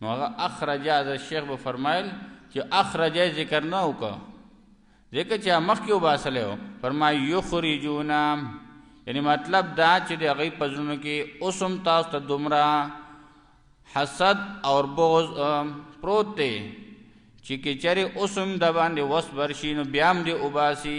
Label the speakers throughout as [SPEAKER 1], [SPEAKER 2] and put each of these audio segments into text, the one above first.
[SPEAKER 1] نو هغه اخرج از شیخ به فرمایل چې اخرج ذکر نه وکړه ځکه چې مخ کې وباسلې و فرمای یخرجون یعنی مطلب دا چې د غي پزونو کې اوسم تاسو ته دومره حسد او بغض پروت دی چې کچره اوسم د باندې وس برشي نو بیا هم دی وباسي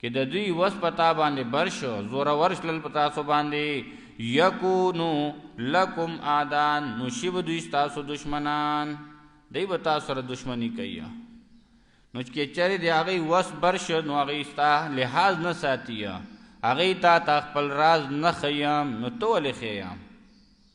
[SPEAKER 1] کې د دوی وس پتا باندې برشو زور ورشل پتا سو باندې یکونو لکم اعدان نو شیب دوی تاسو دشمنان دی به تاسو سره دشمنی کوي نو چې چرې دی هغه وس برشو نو هغه ستا لحاظ نه ساتي هغه تا تا خپل راز نه خیم نو تو لخیم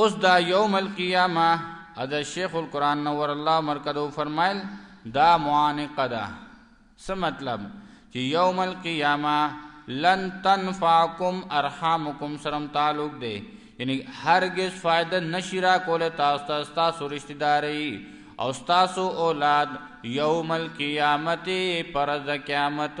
[SPEAKER 1] اوس دا یوم القیامه ادا شیخ القرآن نور الله مرکدو فرمایل دا معانقه ده څه مطلب چې یوم القیامه لن تنفعکم ارحامکم سرم تعلق دی یعنی هرگز فائدہ نشی را کوله تاسو ته تاسو رشتہ داري او تاسو اولاد یوم القیامت پر د قیامت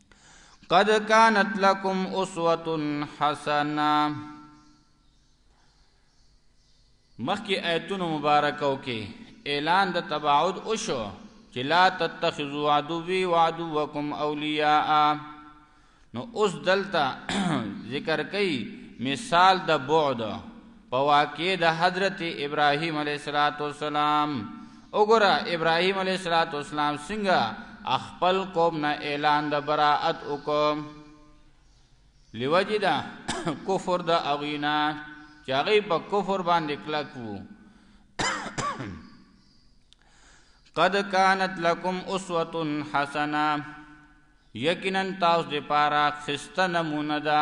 [SPEAKER 1] قد كانت لكم اسوه حسنه مخکې آیتونو مبارکو کې اعلان د تباعد وشو چې لا تتخذوا عدوي وعدوكم اولیاء نو اوس دلته ذکر کوي مثال د بعد په واقع د حضرت ابراهيم عليه السلام وګوره ابراهيم عليه السلام څنګه خپل قوم نه اعلان د براءت وکم لوجدا کفر د اغینا چې هغه په کفر باندې کلک وو قد كانت لكم اسوه حسنه یقینا تاسو د پاره خسته نمونه ده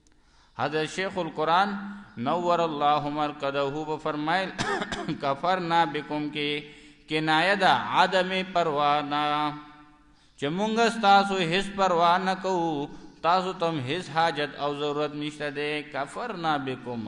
[SPEAKER 1] حضرت شیخ القرآن نور الله مرقده به فرمایل کفرنا بكم کې کنایه ده عدم پروا نه چې مونږ تاسو هیڅ پروا نه کوو تاسو تم هیڅ حاجت او ضرورت نشته ده کفرنا بكم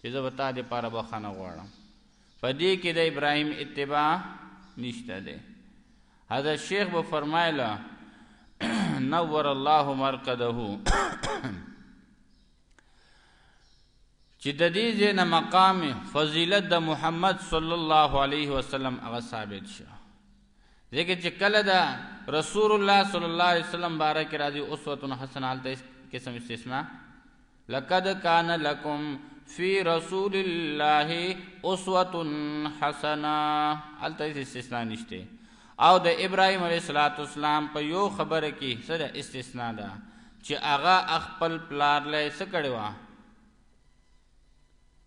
[SPEAKER 1] چې زه به تا دپاره بخښنه غواړم په دې کې د ابراهیم اتباع نشته دی حضرت شیخ به فرمایله نور الله مرقده چې د دې ځنه مقام فضیلت د محمد صلی الله علیه وسلم هغه ثابت شو ځکه چې کله دا رسول الله صلی الله علیه وسلم بارک راځي اسوه حسنه حالت قسم استثناء لقد کان لکم فی رسول الله اسوه حسنه الته استثناء نشته او د ابراهیم علیه السلام په یو خبره کې سره استثناء ده چې هغه خپل پلار لای سکړوا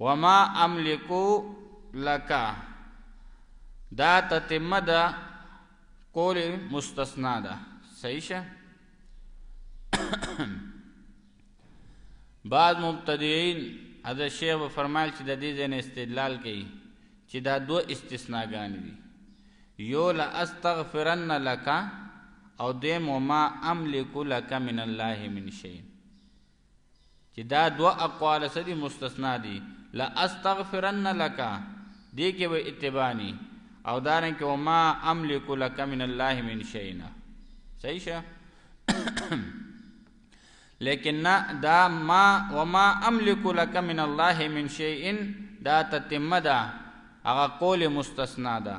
[SPEAKER 1] وما املکو لکا دا تتمه ده قول مستثنا ده صحیح شه بعض مبتدعين حضرت شیخ به فرمایل چې د دې ځین استدلال کوي چې دا دوه استثناګان دي یو لا استغفرن لك او دیم وما املک لك من الله من شيء چې دا دوه اقوال څه دي مستثنا دي لا استغفرن لك دې کې به اتبانی او دارن کې وما املک لك من الله من شينا صحیح شه لیکن نا دا ما وما املک لك من الله من شيء دا تتمه ده هغه قول مستثنا ده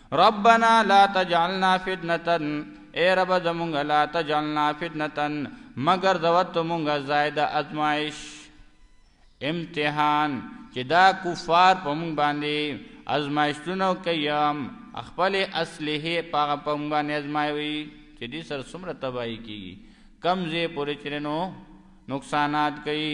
[SPEAKER 1] ربنا لا تجعلنا فتنه اے رب زمونږ لا تجعلنا فتنه مگر زوت مونږه زائد ازمائش امتحان چې دا کفار په مونږ باندې ازمائشونه کوي خپل اصله پاغه په مونږ باندې ازمایوي چې دې سر سمره تباہی کیږي کم زی پورې چرنو نقصانات کوي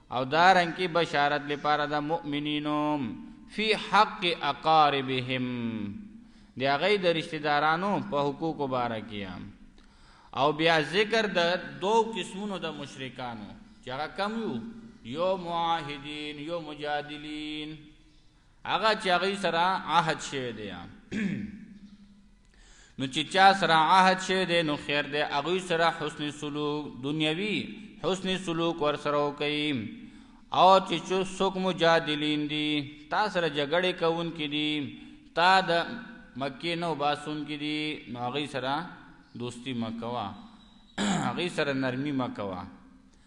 [SPEAKER 1] او دارنګه بشارت لپاره د مؤمنینو فی حق اقاربهم دی هغه د رشتہ دارانو په حقوق مبارکیا او بیا ذکر د دو قسمونو د مشرکانو چې هغه کم یو یو معاهدین یو مجادلین هغه چې هغه سره عهد شوی دی نو چې چا سره عهد شوی دی نو خیر دی هغه سره حسن سلوک دنیوي حسن سلوک ور سره کوي او چې څو څوک مجادلین دي تا سره جګړه کوون کې دي تا د مکه نو باسون کې دي نو هغه سره دوستی مکوا هغه سره نرمي مکوا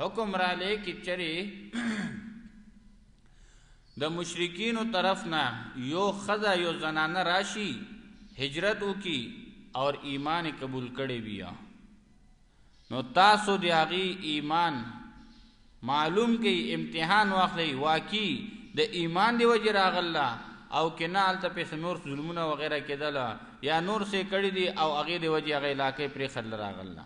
[SPEAKER 1] حکم را لې کې چرې د مشرکینو طرف نه یو خزا یو زنانه راشي هجرت وکي او ایمان قبول کړي بیا نو تاسو دی هغه ایمان معلوم کې امتحان واخلي واقعي د ایمان دی وجه راغله او کنا الته په نور ظلمونه وغیرہ کېدله یا نور سه کړی دی او هغه دی وجه هغه علاقې پرې خل راغله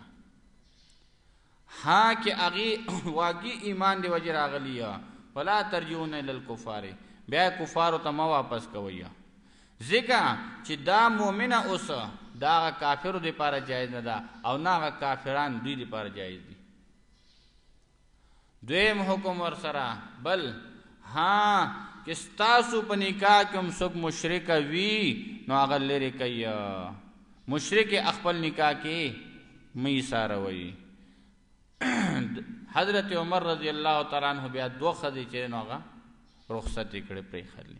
[SPEAKER 1] ها کې هغه واقعي ایمان دی وجه راغلی فلا ترجون للکفار بیا کفار ته ما واپس کوي ځکه چې دا مؤمنه اوس دا کافر دی لپاره جایز نه ده او نه کافران دوی لپاره جایز دي دویم حکم ورسره بل ها چې تاسو په نکاح کې هم څوک مشرک وي نو هغه لري کوي مشرک خپل نکاح کې مې ساره وي حضرت عمر رضی الله تعالی عنہ بیا دوه خدي چې نوغه رخصت کړي پرې خلې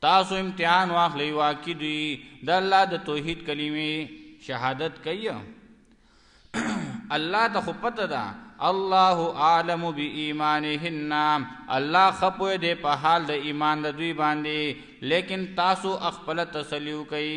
[SPEAKER 1] تاسو امتحان واخلئ واقع دوی د الله د توحید کلمې شهادت کوي الله ته خو پته ده الله عالم بإيمانهن الله خپوي دې په حال د ایمان د دوی باندې لیکن تاسو خپل تسلیو کوي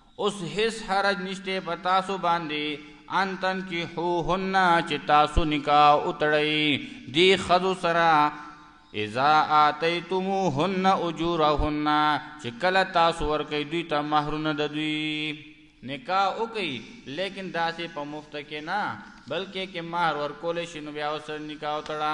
[SPEAKER 1] اوس هیڅ حرج نشته په تاسو باندې ان تنکحوهن چې تاسو نکاح وتړئ دی خزو سره اذا اتیتموهن اجورهن چې کله تاسو ورکې دوی ته مہرونه د دوی نکاح وکي لیکن داسې په مفت کې نه بلکې کې مہر ورکول شي نو بیا وسره نکاح وتړه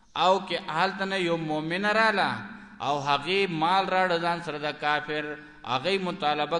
[SPEAKER 1] او که هلته نه یو مؤمنه راله او هغې مال راړه ځان سره د کافر هغې مطالبه